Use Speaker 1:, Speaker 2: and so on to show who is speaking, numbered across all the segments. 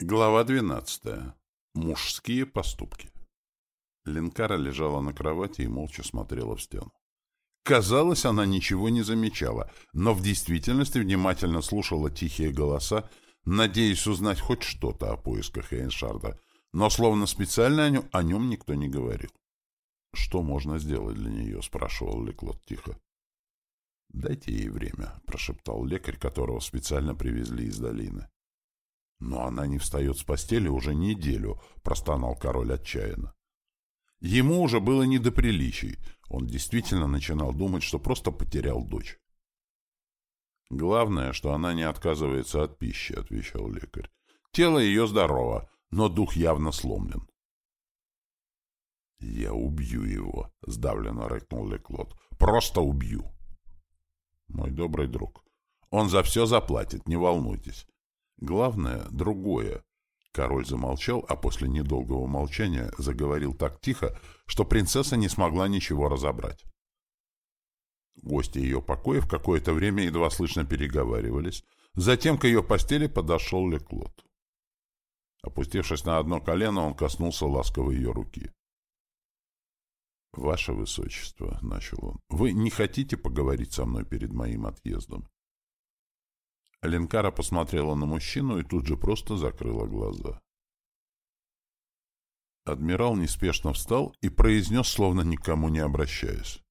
Speaker 1: Глава 12. Мужские поступки. Ленкара лежала на кровати и молча смотрела в стену. Казалось, она ничего не замечала, но в действительности внимательно слушала тихие голоса, надеясь узнать хоть что-то о поисках Эйншарда, но словно специально о нем, о нем никто не говорил. «Что можно сделать для нее?» — спрашивал Леклот тихо. «Дайте ей время», — прошептал лекарь, которого специально привезли из долины. Но она не встает с постели уже неделю, простонал король отчаянно. Ему уже было не до приличий. Он действительно начинал думать, что просто потерял дочь. «Главное, что она не отказывается от пищи», — отвечал лекарь. «Тело ее здорово, но дух явно сломлен». «Я убью его», — сдавленно рыкнул Леклот. «Просто убью». «Мой добрый друг, он за все заплатит, не волнуйтесь. Главное — другое. Король замолчал, а после недолгого молчания заговорил так тихо, что принцесса не смогла ничего разобрать. Гости ее покоя в какое-то время едва слышно переговаривались. Затем к ее постели подошел Леклот. Опустившись на одно колено, он коснулся ласковой ее руки. — Ваше Высочество, — начал он, — вы не хотите поговорить со мной перед моим отъездом? Ленкара посмотрела на мужчину и тут же просто закрыла глаза. Адмирал неспешно встал и произнес, словно никому не обращаясь.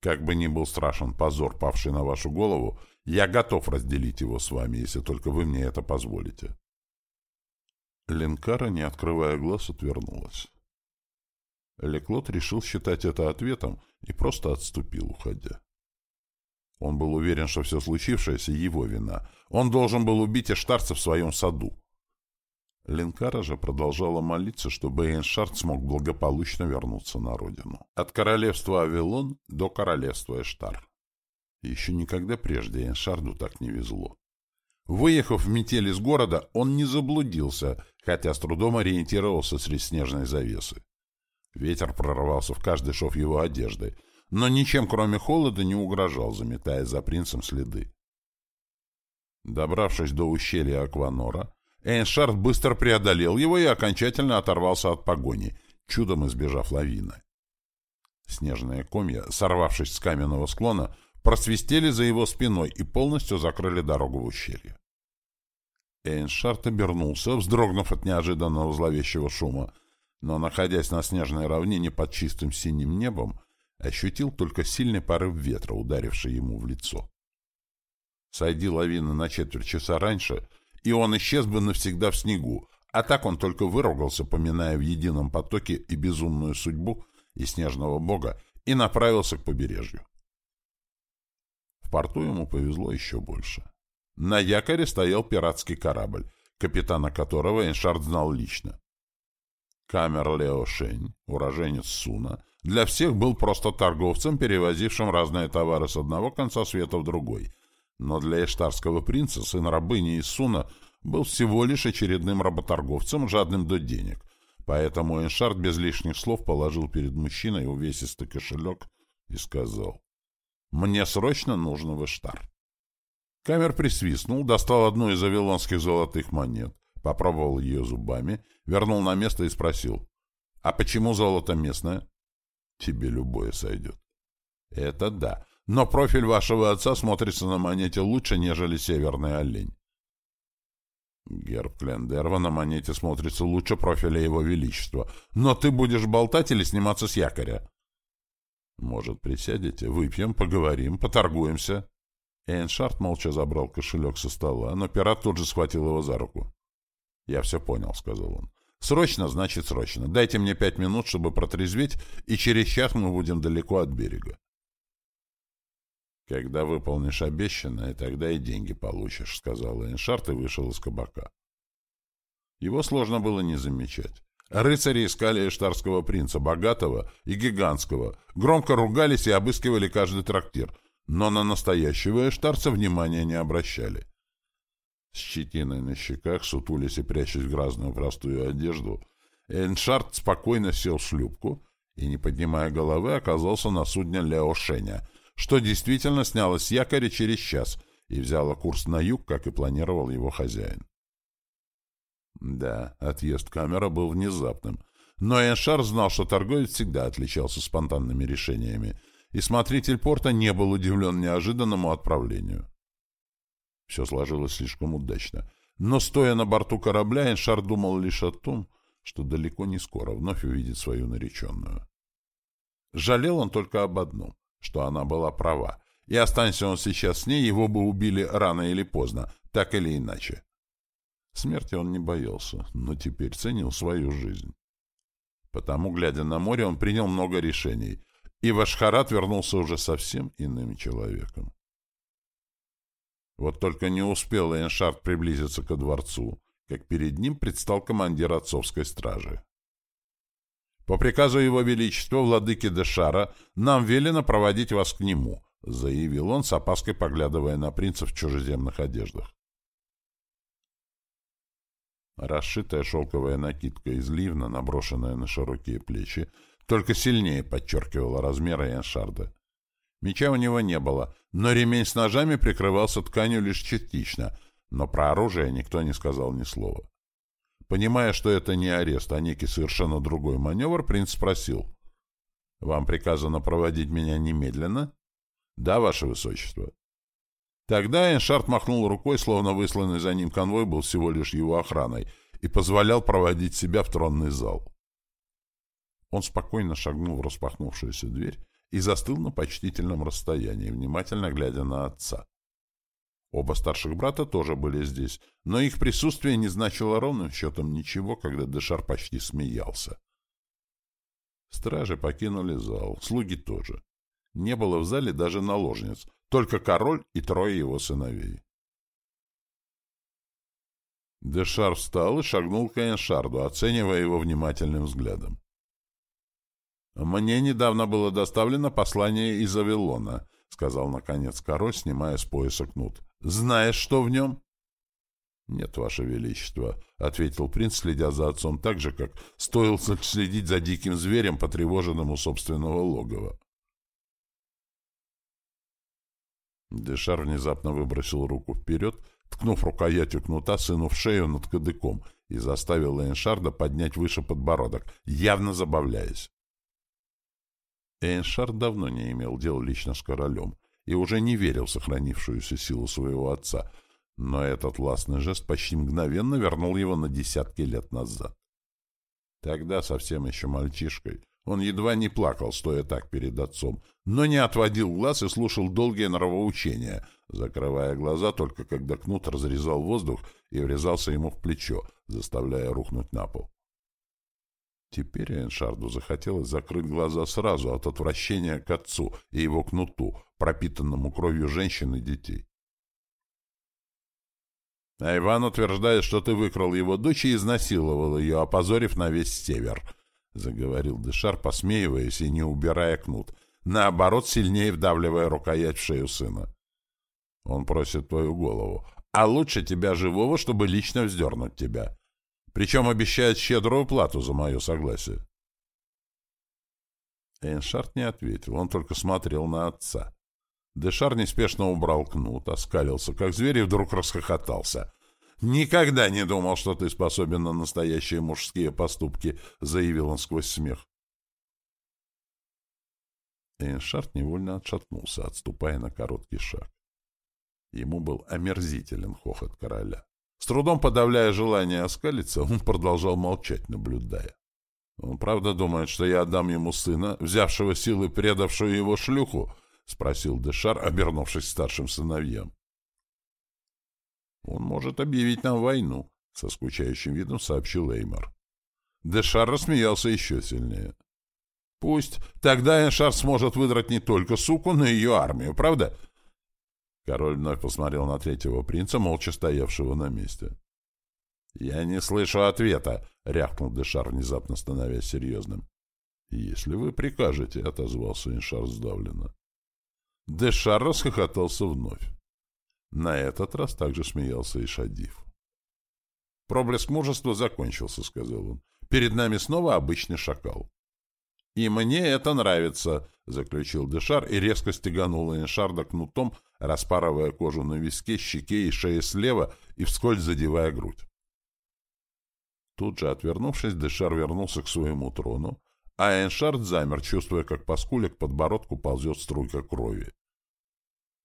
Speaker 1: «Как бы ни был страшен позор, павший на вашу голову, я готов разделить его с вами, если только вы мне это позволите». Ленкара, не открывая глаз, отвернулась. Леклот решил считать это ответом и просто отступил, уходя. Он был уверен, что все случившееся — его вина. Он должен был убить Эштарца в своем саду. Ленкара же продолжала молиться, чтобы Эйншард смог благополучно вернуться на родину. От королевства Авилон до королевства Эштар. Еще никогда прежде Эйншарду так не везло. Выехав в метель из города, он не заблудился, хотя с трудом ориентировался среди снежной завесы. Ветер прорвался в каждый шов его одежды — но ничем, кроме холода, не угрожал, заметая за принцем следы. Добравшись до ущелья Акванора, Эйншард быстро преодолел его и окончательно оторвался от погони, чудом избежав лавины. Снежные комья, сорвавшись с каменного склона, просвистели за его спиной и полностью закрыли дорогу в ущелье. Эйншард обернулся, вздрогнув от неожиданного зловещего шума, но, находясь на снежной равнине под чистым синим небом, ощутил только сильный порыв ветра, ударивший ему в лицо. Сойди лавина на четверть часа раньше, и он исчез бы навсегда в снегу, а так он только выругался, поминая в едином потоке и безумную судьбу, и снежного бога, и направился к побережью. В порту ему повезло еще больше. На якоре стоял пиратский корабль, капитана которого Эншард знал лично. Камер Лео Шень, уроженец Суна, для всех был просто торговцем, перевозившим разные товары с одного конца света в другой. Но для эштарского принца, сын рабыни из Суна, был всего лишь очередным работорговцем, жадным до денег. Поэтому Эншард без лишних слов положил перед мужчиной увесистый кошелек и сказал, «Мне срочно нужно в Эштар». Камер присвистнул, достал одну из авилонских золотых монет, попробовал ее зубами, вернул на место и спросил, «А почему золото местное?» Тебе любое сойдет. Это да. Но профиль вашего отца смотрится на монете лучше, нежели северный олень. Герб Клендерва на монете смотрится лучше профиля его величества. Но ты будешь болтать или сниматься с якоря? Может, присядете, выпьем, поговорим, поторгуемся? Эйншард молча забрал кошелек со стола, но пират тут же схватил его за руку. — Я все понял, — сказал он. Срочно значит срочно. Дайте мне пять минут, чтобы протрезветь, и через час мы будем далеко от берега. «Когда выполнишь обещанное, тогда и деньги получишь», — сказал Эйншарт и вышел из кабака. Его сложно было не замечать. Рыцари искали эштарского принца, богатого и гигантского, громко ругались и обыскивали каждый трактир, но на настоящего эштарца внимания не обращали. С щетиной на щеках, сутулясь и прячась в грязную простую одежду, Эйншард спокойно сел в шлюпку и, не поднимая головы, оказался на судне Лео Шеня, что действительно снялось с якоря через час и взяло курс на юг, как и планировал его хозяин. Да, отъезд камера был внезапным. Но Эншар знал, что торговец всегда отличался спонтанными решениями, и смотритель порта не был удивлен неожиданному отправлению. Все сложилось слишком удачно. Но, стоя на борту корабля, Эншар думал лишь о том, что далеко не скоро вновь увидит свою нареченную. Жалел он только об одном, что она была права, и останься он сейчас с ней, его бы убили рано или поздно, так или иначе. Смерти он не боялся, но теперь ценил свою жизнь. Потому, глядя на море, он принял много решений, и в Ашхарат вернулся уже совсем иным человеком. Вот только не успел Эйншард приблизиться ко дворцу, как перед ним предстал командир отцовской стражи. «По приказу Его Величества, владыки Дешара, нам велено проводить вас к нему», заявил он, с опаской поглядывая на принца в чужеземных одеждах. Расшитая шелковая накидка из ливна, наброшенная на широкие плечи, только сильнее подчеркивала размеры Яншарда. Меча у него не было, но ремень с ножами прикрывался тканью лишь частично, но про оружие никто не сказал ни слова. Понимая, что это не арест, а некий совершенно другой маневр, принц спросил. «Вам приказано проводить меня немедленно?» «Да, ваше высочество». Тогда Эншарт махнул рукой, словно высланный за ним конвой был всего лишь его охраной, и позволял проводить себя в тронный зал. Он спокойно шагнул в распахнувшуюся дверь и застыл на почтительном расстоянии, внимательно глядя на отца. Оба старших брата тоже были здесь, но их присутствие не значило ровным счетом ничего, когда Дешар почти смеялся. Стражи покинули зал, слуги тоже. Не было в зале даже наложниц, только король и трое его сыновей. Дешар встал и шагнул к Эншарду, оценивая его внимательным взглядом. «Мне недавно было доставлено послание из Авилона», — сказал, наконец, король, снимая с пояса кнут. «Знаешь, что в нем?» «Нет, ваше величество», — ответил принц, следя за отцом так же, как стоило следить за диким зверем, потревоженным у собственного логова. Дешар внезапно выбросил руку вперед, ткнув рукоятью кнута сыну в шею над кадыком и заставил Эйншарда поднять выше подбородок, явно забавляясь. Эйншард давно не имел дел лично с королем и уже не верил в сохранившуюся силу своего отца, но этот властный жест почти мгновенно вернул его на десятки лет назад. Тогда, совсем еще мальчишкой, он едва не плакал, стоя так перед отцом, но не отводил глаз и слушал долгие нравоучения, закрывая глаза только когда кнут разрезал воздух и врезался ему в плечо, заставляя рухнуть на пол. Теперь Эншарду захотелось закрыть глаза сразу от отвращения к отцу и его кнуту, пропитанному кровью женщин и детей. А Иван утверждает, что ты выкрал его дочь и изнасиловал ее, опозорив на весь север —— заговорил Дешар, посмеиваясь и не убирая кнут, наоборот, сильнее вдавливая рукоять в шею сына. Он просит твою голову, а лучше тебя живого, чтобы лично вздернуть тебя. Причем обещает щедрую плату за мое согласие. Эйншард не ответил, он только смотрел на отца. Дешар неспешно убрал кнут, оскалился, как зверь, и вдруг расхохотался. «Никогда не думал, что ты способен на настоящие мужские поступки», — заявил он сквозь смех. Эйншард невольно отшатнулся, отступая на короткий шаг. Ему был омерзителен хохот короля. С трудом подавляя желание оскалиться, он продолжал молчать, наблюдая. «Он правда думает, что я отдам ему сына, взявшего силы предавшую его шлюху?» — спросил Дешар, обернувшись старшим сыновьям. «Он может объявить нам войну», — со скучающим видом сообщил Эймор. Дешар рассмеялся еще сильнее. «Пусть. Тогда Эншар сможет выдрать не только суку, но и ее армию, правда?» Король вновь посмотрел на третьего принца, молча стоявшего на месте. «Я не слышу ответа», — рявкнул Дешар, внезапно становясь серьезным. «Если вы прикажете», — отозвался Эншар сдавленно. Дешар расхохотался вновь. На этот раз также смеялся и Шадив. «Проблеск мужества закончился», — сказал он. «Перед нами снова обычный шакал». «И мне это нравится», — заключил Дешар и резко стеганул Эншарда кнутом, распарывая кожу на виске, щеке и шее слева и вскользь задевая грудь. Тут же, отвернувшись, Дешар вернулся к своему трону, а Эйншард замер, чувствуя, как по скуле к подбородку ползет струйка крови.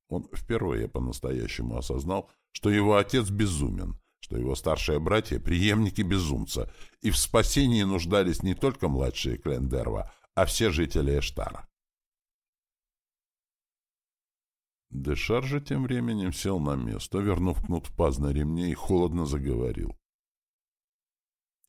Speaker 1: Он впервые по-настоящему осознал, что его отец безумен, что его старшие братья — преемники безумца, и в спасении нуждались не только младшие Клендерва, а все жители Эштара. Дешар же тем временем сел на место, вернув кнут в паз на ремне и холодно заговорил.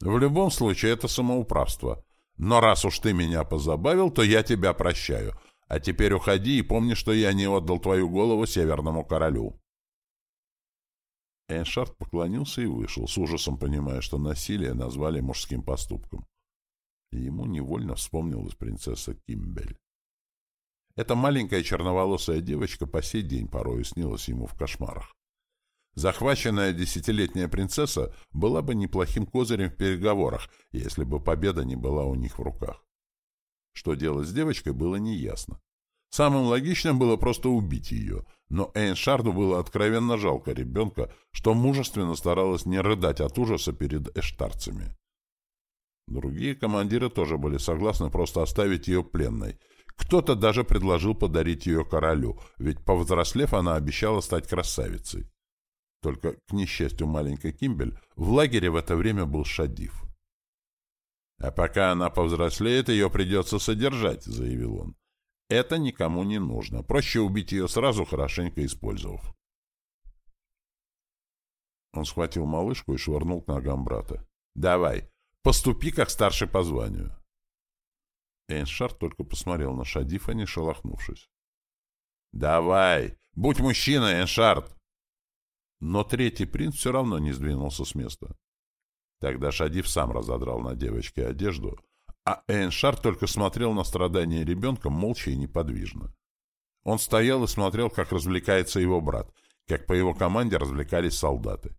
Speaker 1: «В любом случае, это самоуправство. Но раз уж ты меня позабавил, то я тебя прощаю. А теперь уходи и помни, что я не отдал твою голову Северному Королю». Эйншард поклонился и вышел, с ужасом понимая, что насилие назвали мужским поступком. ему невольно вспомнилась принцесса Кимбель. Эта маленькая черноволосая девочка по сей день порою снилась ему в кошмарах. Захваченная десятилетняя принцесса была бы неплохим козырем в переговорах, если бы победа не была у них в руках. Что делать с девочкой, было неясно. Самым логичным было просто убить ее, но Эйншарду было откровенно жалко ребенка, что мужественно старалась не рыдать от ужаса перед эштарцами. Другие командиры тоже были согласны просто оставить ее пленной. Кто-то даже предложил подарить ее королю, ведь, повзрослев, она обещала стать красавицей. Только, к несчастью маленькой Кимбель, в лагере в это время был Шадив. «А пока она повзрослеет, ее придется содержать», — заявил он. «Это никому не нужно. Проще убить ее сразу, хорошенько использовав». Он схватил малышку и швырнул к ногам брата. «Давай, поступи как старший по званию». Эйншард только посмотрел на Шадифа, не шелохнувшись. «Давай! Будь мужчиной, Эйншард!» Но третий принц все равно не сдвинулся с места. Тогда Шадив сам разодрал на девочке одежду, а Эйншар только смотрел на страдания ребенка молча и неподвижно. Он стоял и смотрел, как развлекается его брат, как по его команде развлекались солдаты.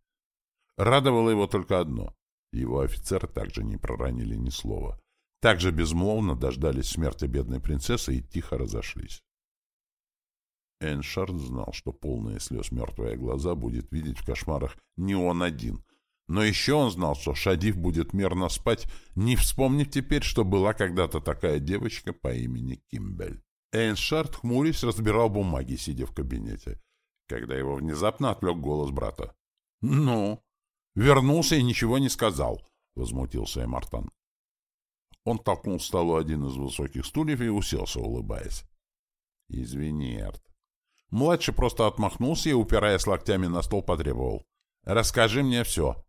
Speaker 1: Радовало его только одно — его офицеры также не проронили ни слова. Также безмолвно дождались смерти бедной принцессы и тихо разошлись. Эншард знал, что полные слез мертвые глаза будет видеть в кошмарах не он один. Но еще он знал, что Шадив будет мирно спать, не вспомнив теперь, что была когда-то такая девочка по имени Кимбель. Эйншард, хмурясь, разбирал бумаги, сидя в кабинете, когда его внезапно отвлек голос брата. — Ну? Вернулся и ничего не сказал, — возмутился Эмартан. Он толкнул к столу один из высоких стульев и уселся, улыбаясь. — Извини, Эрт. Младший просто отмахнулся и, упираясь локтями на стол, потребовал. «Расскажи мне все».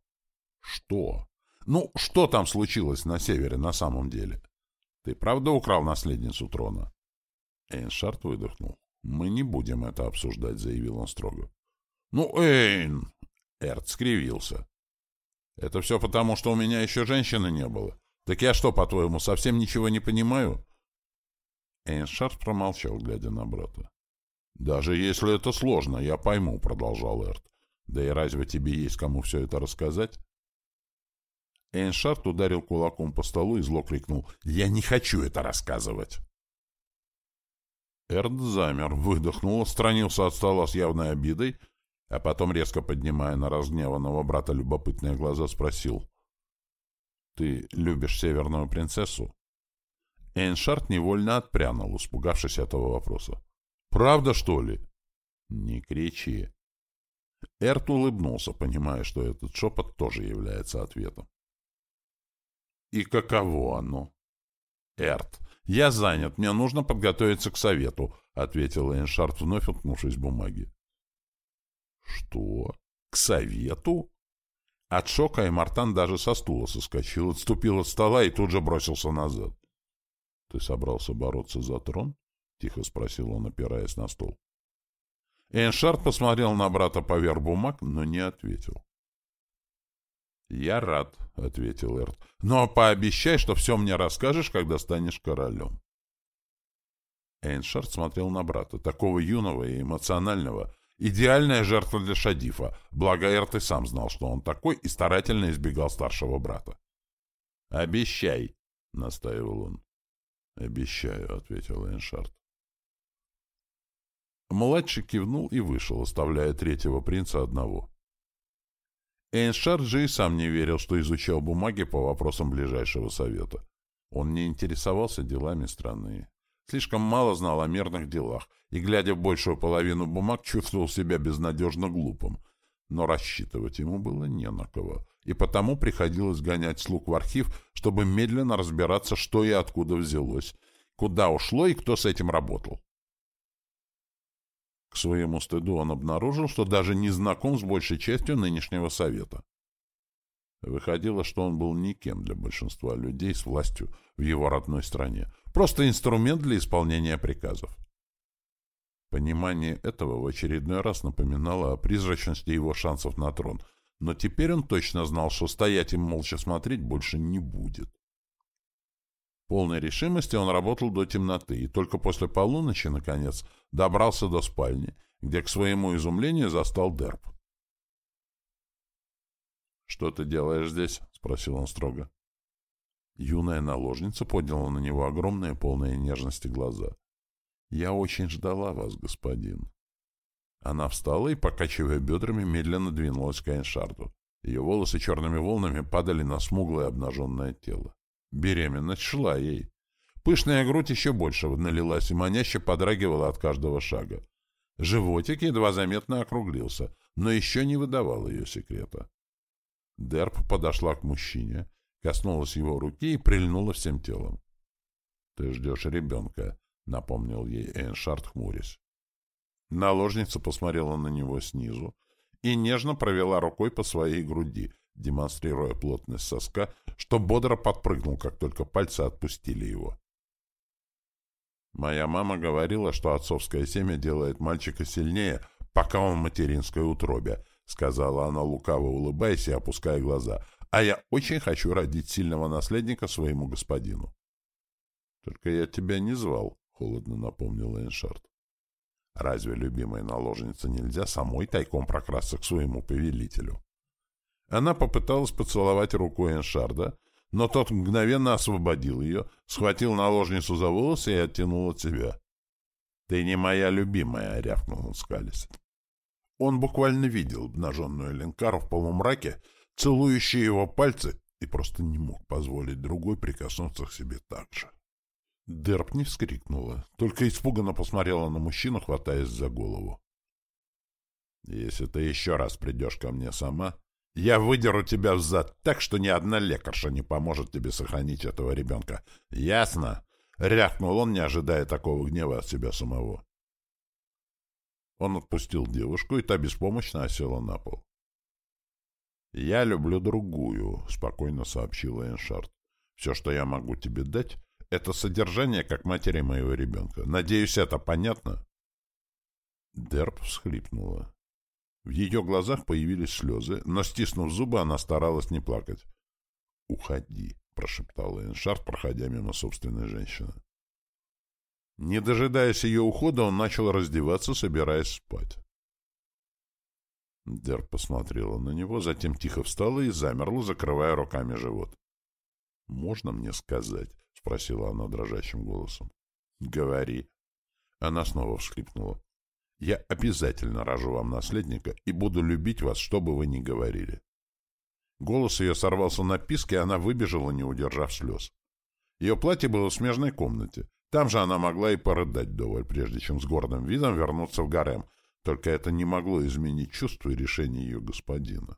Speaker 1: «Что? Ну, что там случилось на севере на самом деле? Ты правда украл наследницу трона?» Эйншард выдохнул. «Мы не будем это обсуждать», — заявил он строго. «Ну, Эйн!» Эрт скривился. «Это все потому, что у меня еще женщины не было. Так я что, по-твоему, совсем ничего не понимаю?» Эйншард промолчал, глядя на брата. «Даже если это сложно, я пойму», — продолжал Эрт. «Да и разве тебе есть кому все это рассказать?» Эйншард ударил кулаком по столу и зло крикнул. «Я не хочу это рассказывать!» Эрт замер, выдохнул, отстранился от стола с явной обидой, а потом, резко поднимая на разгневанного брата любопытные глаза, спросил. «Ты любишь северную принцессу?» Эйншард невольно отпрянул, испугавшись этого вопроса. Правда, что ли? Не кричи. Эрт улыбнулся, понимая, что этот шепот тоже является ответом. И каково оно? Эрт, я занят, мне нужно подготовиться к совету, ответил Эйншард, вновь уткнувшись в бумаги. Что? К совету? От шока Эмартан даже со стула соскочил, отступил от стола и тут же бросился назад. Ты собрался бороться за трон? тихо спросил он, опираясь на стол. Эйншард посмотрел на брата поверх бумаг, но не ответил. «Я рад», — ответил Эрт. «Но пообещай, что все мне расскажешь, когда станешь королем». Эйншард смотрел на брата, такого юного и эмоционального, идеальная жертва для Шадифа, благо Эрт и сам знал, что он такой, и старательно избегал старшего брата. «Обещай», — настаивал он. «Обещаю», — ответил Эйншард. Младший кивнул и вышел, оставляя третьего принца одного. Эйншард же и сам не верил, что изучал бумаги по вопросам ближайшего совета. Он не интересовался делами страны. Слишком мало знал о мирных делах, и, глядя в большую половину бумаг, чувствовал себя безнадежно глупым. Но рассчитывать ему было не на кого, и потому приходилось гонять слуг в архив, чтобы медленно разбираться, что и откуда взялось, куда ушло и кто с этим работал. К своему стыду он обнаружил, что даже не знаком с большей частью нынешнего совета. Выходило, что он был никем для большинства людей с властью в его родной стране, просто инструмент для исполнения приказов. Понимание этого в очередной раз напоминало о призрачности его шансов на трон, но теперь он точно знал, что стоять и молча смотреть больше не будет полной решимости он работал до темноты и только после полуночи, наконец, добрался до спальни, где, к своему изумлению, застал Дерб. «Что ты делаешь здесь?» — спросил он строго. Юная наложница подняла на него огромные, полные нежности глаза. «Я очень ждала вас, господин». Она встала и, покачивая бедрами, медленно двинулась к Эйншарду. Ее волосы черными волнами падали на смуглое обнаженное тело. Беременность шла ей. Пышная грудь еще больше налилась и маняще подрагивала от каждого шага. Животик едва заметно округлился, но еще не выдавал ее секрета. Дерп подошла к мужчине, коснулась его руки и прильнула всем телом. — Ты ждешь ребенка, — напомнил ей Эйншард, хмурясь. Наложница посмотрела на него снизу и нежно провела рукой по своей груди, демонстрируя плотность соска, что бодро подпрыгнул, как только пальцы отпустили его. Моя мама говорила, что отцовское семя делает мальчика сильнее, пока он в материнской утробе, — сказала она, лукаво улыбаясь и опуская глаза. — А я очень хочу родить сильного наследника своему господину. — Только я тебя не звал, — холодно напомнил Эншард. — Разве любимой наложнице нельзя самой тайком прокрасться к своему повелителю? Она попыталась поцеловать руку Эншарда, но тот мгновенно освободил ее, схватил наложницу за волосы и оттянул от себя. — Ты не моя любимая, — рявкнул он скались. Он буквально видел обнаженную Ленкару в полумраке, целующие его пальцы, и просто не мог позволить другой прикоснуться к себе так же. Дерб не вскрикнула, только испуганно посмотрела на мужчину, хватаясь за голову. — Если ты еще раз придешь ко мне сама, я выдеру тебя взад так, что ни одна лекарша не поможет тебе сохранить этого ребенка. Ясно? Рявкнул он, не ожидая такого гнева от себя самого. Он отпустил девушку, и та беспомощно осела на пол. «Я люблю другую», — спокойно сообщила Эншард. «Все, что я могу тебе дать, — это содержание как матери моего ребенка. Надеюсь, это понятно?» Дерб всхлипнула. В ее глазах появились слезы, но, стиснув зубы, она старалась не плакать. «Уходи», — прошептала Эншард, проходя мимо собственной женщины. Не дожидаясь ее ухода, он начал раздеваться, собираясь спать. Дерб посмотрела на него, затем тихо встала и замерла, закрывая руками живот. «Можно мне сказать?» — спросила она дрожащим голосом. «Говори». Она снова всхлипнула. Я обязательно рожу вам наследника и буду любить вас, что бы вы ни говорили. Голос ее сорвался на писк, и она выбежала, не удержав слез. Ее платье было в смежной комнате. Там же она могла и порыдать вдоволь, прежде чем с гордым видом вернуться в гарем, только это не могло изменить чувство и решение ее господина.